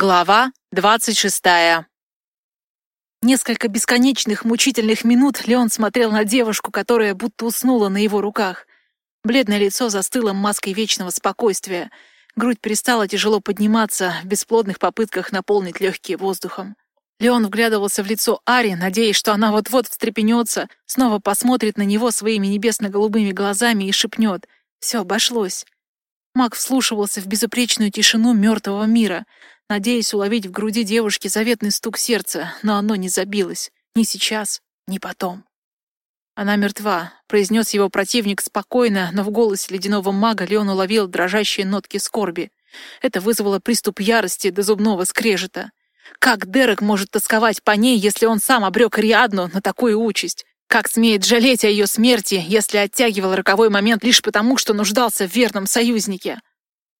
Глава двадцать шестая. Несколько бесконечных мучительных минут Леон смотрел на девушку, которая будто уснула на его руках. Бледное лицо застыло маской вечного спокойствия. Грудь перестала тяжело подниматься в бесплодных попытках наполнить легкие воздухом. Леон вглядывался в лицо Ари, надеясь, что она вот-вот встрепенется, снова посмотрит на него своими небесно-голубыми глазами и шепнет «Все обошлось». Маг вслушивался в безупречную тишину мертвого мира — надеясь уловить в груди девушки заветный стук сердца, но оно не забилось. Ни сейчас, ни потом. «Она мертва», — произнес его противник спокойно, но в голосе ледяного мага Леон уловил дрожащие нотки скорби. Это вызвало приступ ярости до зубного скрежета. Как Дерек может тосковать по ней, если он сам обрек Риадну на такую участь? Как смеет жалеть о ее смерти, если оттягивал роковой момент лишь потому, что нуждался в верном союзнике?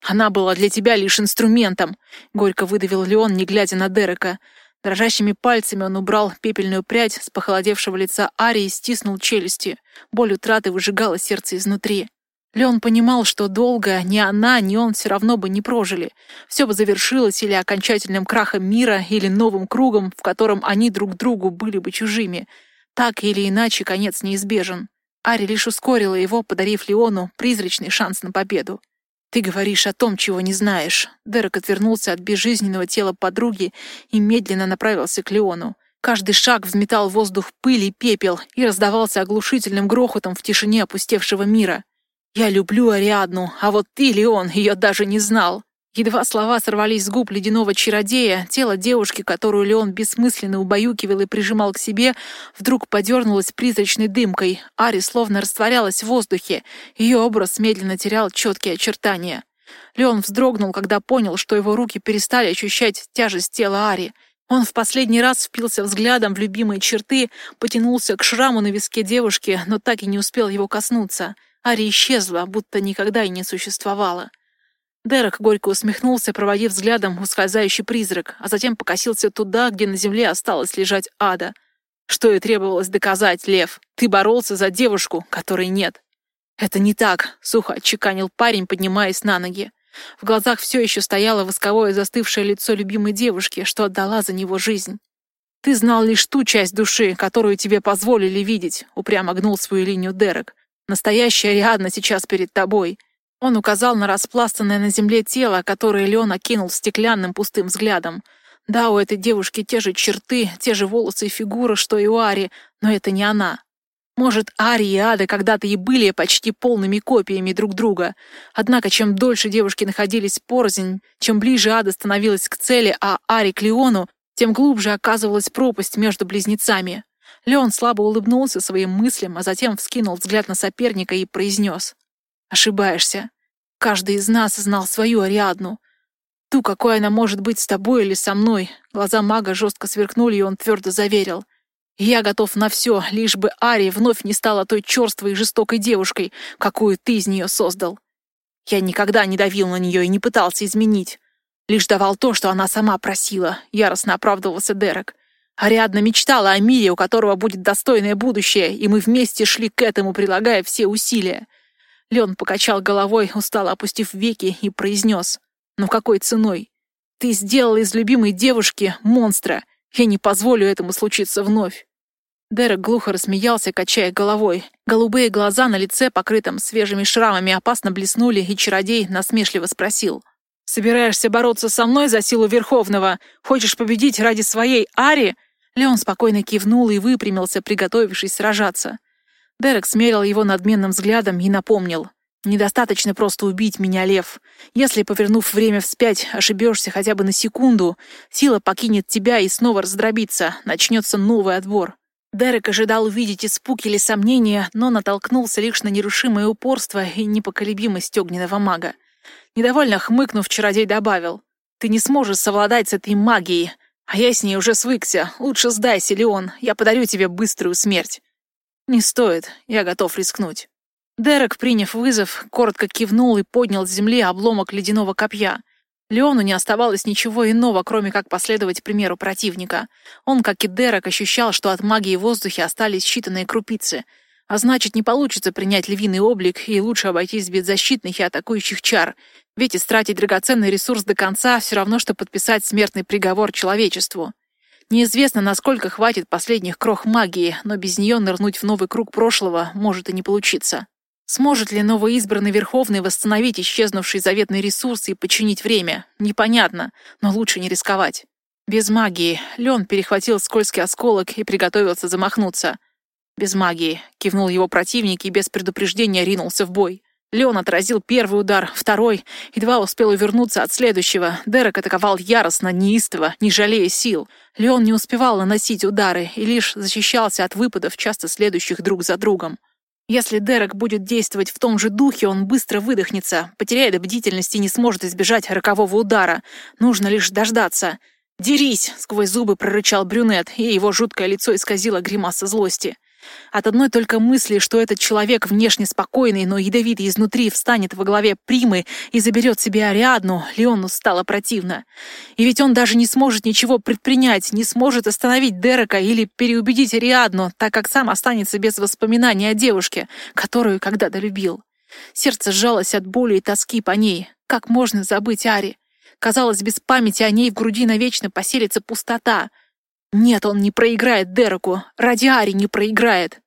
«Она была для тебя лишь инструментом», — горько выдавил Леон, не глядя на Дерека. Дрожащими пальцами он убрал пепельную прядь с похолодевшего лица Арии и стиснул челюсти. Боль утраты выжигала сердце изнутри. Леон понимал, что долго ни она, ни он все равно бы не прожили. Все бы завершилось или окончательным крахом мира, или новым кругом, в котором они друг другу были бы чужими. Так или иначе, конец неизбежен. Ари лишь ускорила его, подарив Леону призрачный шанс на победу. «Ты говоришь о том, чего не знаешь». Дерек отвернулся от безжизненного тела подруги и медленно направился к Леону. Каждый шаг взметал воздух пыль и пепел и раздавался оглушительным грохотом в тишине опустевшего мира. «Я люблю Ариадну, а вот ты, Леон, ее даже не знал». Едва слова сорвались с губ ледяного чародея, тело девушки, которую Леон бессмысленно убаюкивал и прижимал к себе, вдруг подернулось призрачной дымкой. Ари словно растворялась в воздухе. Ее образ медленно терял четкие очертания. Леон вздрогнул, когда понял, что его руки перестали ощущать тяжесть тела Ари. Он в последний раз впился взглядом в любимые черты, потянулся к шраму на виске девушки, но так и не успел его коснуться. Ари исчезла, будто никогда и не существовала. Дерек горько усмехнулся, проводив взглядом ускользающий призрак, а затем покосился туда, где на земле осталось лежать ада. Что и требовалось доказать, Лев. Ты боролся за девушку, которой нет. «Это не так», — сухо отчеканил парень, поднимаясь на ноги. В глазах все еще стояло восковое застывшее лицо любимой девушки, что отдала за него жизнь. «Ты знал лишь ту часть души, которую тебе позволили видеть», — упрямо гнул свою линию Дерек. «Настоящая Ариадна сейчас перед тобой. Он указал на распластанное на земле тело, которое Леон окинул стеклянным пустым взглядом. Да, у этой девушки те же черты, те же волосы и фигура, что и у Ари, но это не она. Может, Ари и Ада когда-то и были почти полными копиями друг друга. Однако, чем дольше девушки находились порознь, чем ближе Ада становилась к цели, а Ари к Леону, тем глубже оказывалась пропасть между близнецами. Леон слабо улыбнулся своим мыслям, а затем вскинул взгляд на соперника и произнес. Ошибаешься. Каждый из нас знал свою Ариадну. Ту, какой она может быть с тобой или со мной. Глаза мага жестко сверкнули, и он твердо заверил. Я готов на все, лишь бы Ари вновь не стала той черствой и жестокой девушкой, какую ты из нее создал. Я никогда не давил на нее и не пытался изменить. Лишь давал то, что она сама просила, яростно оправдывался Дерек. Ариадна мечтала о мире, у которого будет достойное будущее, и мы вместе шли к этому, прилагая все усилия. Леон покачал головой, устало опустив веки, и произнес. «Но какой ценой? Ты сделал из любимой девушки монстра. Я не позволю этому случиться вновь». Дерек глухо рассмеялся, качая головой. Голубые глаза на лице, покрытом свежими шрамами, опасно блеснули, и чародей насмешливо спросил. «Собираешься бороться со мной за силу Верховного? Хочешь победить ради своей Ари?» Леон спокойно кивнул и выпрямился, приготовившись сражаться. Дерек смерил его надменным взглядом и напомнил. «Недостаточно просто убить меня, Лев. Если, повернув время вспять, ошибешься хотя бы на секунду, сила покинет тебя и снова раздробится, начнется новый отбор». Дерек ожидал увидеть испуг или сомнения, но натолкнулся лишь на нерушимое упорство и непоколебимость огненного мага. Недовольно хмыкнув, чародей добавил. «Ты не сможешь совладать с этой магией, а я с ней уже свыкся. Лучше сдайся, Леон, я подарю тебе быструю смерть». «Не стоит, я готов рискнуть». Дерек, приняв вызов, коротко кивнул и поднял с земли обломок ледяного копья. Леону не оставалось ничего иного, кроме как последовать примеру противника. Он, как и Дерек, ощущал, что от магии в воздухе остались считанные крупицы. А значит, не получится принять львиный облик и лучше обойтись без защитных и атакующих чар. Ведь истратить драгоценный ресурс до конца все равно, что подписать смертный приговор человечеству. Неизвестно, насколько хватит последних крох магии, но без нее нырнуть в новый круг прошлого может и не получиться. Сможет ли новоизбранный Верховный восстановить исчезнувший заветный ресурс и починить время? Непонятно, но лучше не рисковать. Без магии. Лен перехватил скользкий осколок и приготовился замахнуться. Без магии. Кивнул его противник и без предупреждения ринулся в бой. Леон отразил первый удар, второй, едва успел увернуться от следующего. Дерек атаковал яростно, неистово, не жалея сил. Леон не успевал наносить удары и лишь защищался от выпадов, часто следующих друг за другом. Если Дерек будет действовать в том же духе, он быстро выдохнется, потеряет бдительность и не сможет избежать рокового удара. Нужно лишь дождаться. «Дерись!» — сквозь зубы прорычал брюнет, и его жуткое лицо исказило гримаса злости. От одной только мысли, что этот человек внешне спокойный, но ядовитый изнутри, встанет во главе Примы и заберет себе Ариадну, Леону стало противно. И ведь он даже не сможет ничего предпринять, не сможет остановить Дерека или переубедить Ариадну, так как сам останется без воспоминаний о девушке, которую когда-то любил. Сердце сжалось от боли и тоски по ней. Как можно забыть Ари? Казалось, без памяти о ней в груди навечно поселится пустота — нет, он не проиграет Дереку. Ради Ари не проиграет.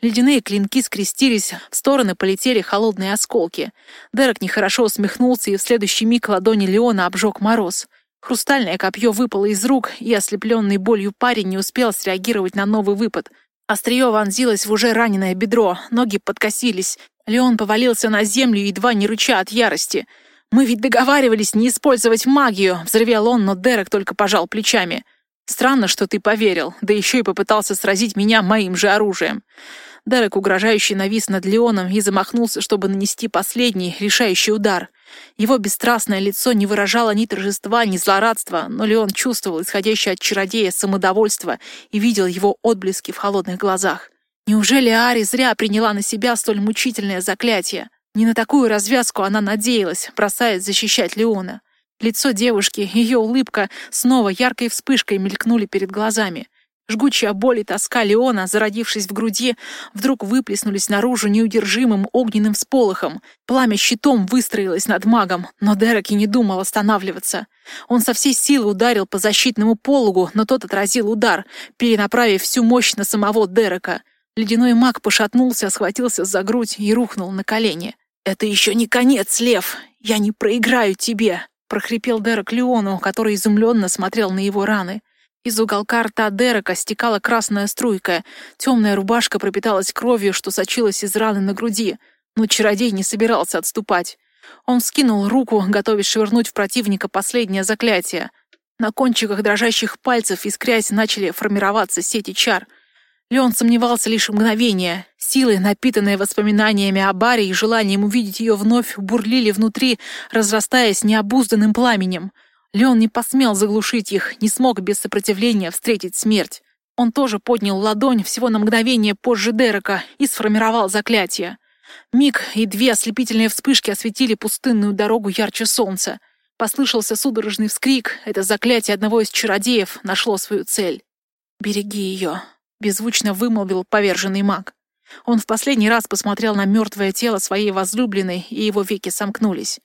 Ледяные клинки скрестились, в стороны полетели холодные осколки. Дерек нехорошо усмехнулся, и в следующий миг ладони Леона обжег мороз. Хрустальное копье выпало из рук, и ослепленный болью парень не успел среагировать на новый выпад. Острие вонзилось в уже раненое бедро, ноги подкосились. Леон повалился на землю, едва не рыча от ярости. «Мы ведь договаривались не использовать магию!» — взревел он, но Дерек только пожал плечами. Странно, что ты поверил, да еще и попытался сразить меня моим же оружием. Дерек угрожающе навис над Леоном и замахнулся, чтобы нанести последний, решающий удар. Его бесстрастное лицо не выражало ни торжества, ни злорадства, но Леон чувствовал исходящее от чародея самодовольство и видел его отблески в холодных глазах. Неужели Ари зря приняла на себя столь мучительное заклятие? Не на такую развязку она надеялась, бросаясь защищать Леона. Лицо девушки, ее улыбка снова яркой вспышкой мелькнули перед глазами. Жгучая боль и тоска Леона, зародившись в груди, вдруг выплеснулись наружу неудержимым огненным всполохом. Пламя щитом выстроилось над магом, но Дерек и не думал останавливаться. Он со всей силы ударил по защитному пологу, но тот отразил удар, перенаправив всю мощь на самого Дерека. Ледяной маг пошатнулся, схватился за грудь и рухнул на колени. «Это еще не конец, Лев! Я не проиграю тебе!» Прохрипел Дерек Леону, который изумленно смотрел на его раны. Из уголка рта Дерека стекала красная струйка. Темная рубашка пропиталась кровью, что сочилась из раны на груди. Но чародей не собирался отступать. Он скинул руку, готовясь швырнуть в противника последнее заклятие. На кончиках дрожащих пальцев искрясь начали формироваться сети чар — Леон сомневался лишь мгновение. Силы, напитанные воспоминаниями о Баре и желанием увидеть ее вновь, бурлили внутри, разрастаясь необузданным пламенем. Леон не посмел заглушить их, не смог без сопротивления встретить смерть. Он тоже поднял ладонь всего на мгновение позже Дерека и сформировал заклятие. Миг и две ослепительные вспышки осветили пустынную дорогу ярче солнца. Послышался судорожный вскрик. Это заклятие одного из чародеев нашло свою цель. «Береги ее», беззвучно вымолвил поверженный маг. Он в последний раз посмотрел на мертвое тело своей возлюбленной, и его веки сомкнулись.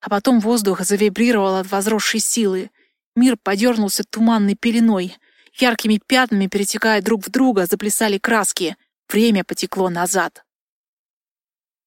А потом воздух завибрировал от возросшей силы. Мир подернулся туманной пеленой. Яркими пятнами, перетекая друг в друга, заплясали краски. Время потекло назад.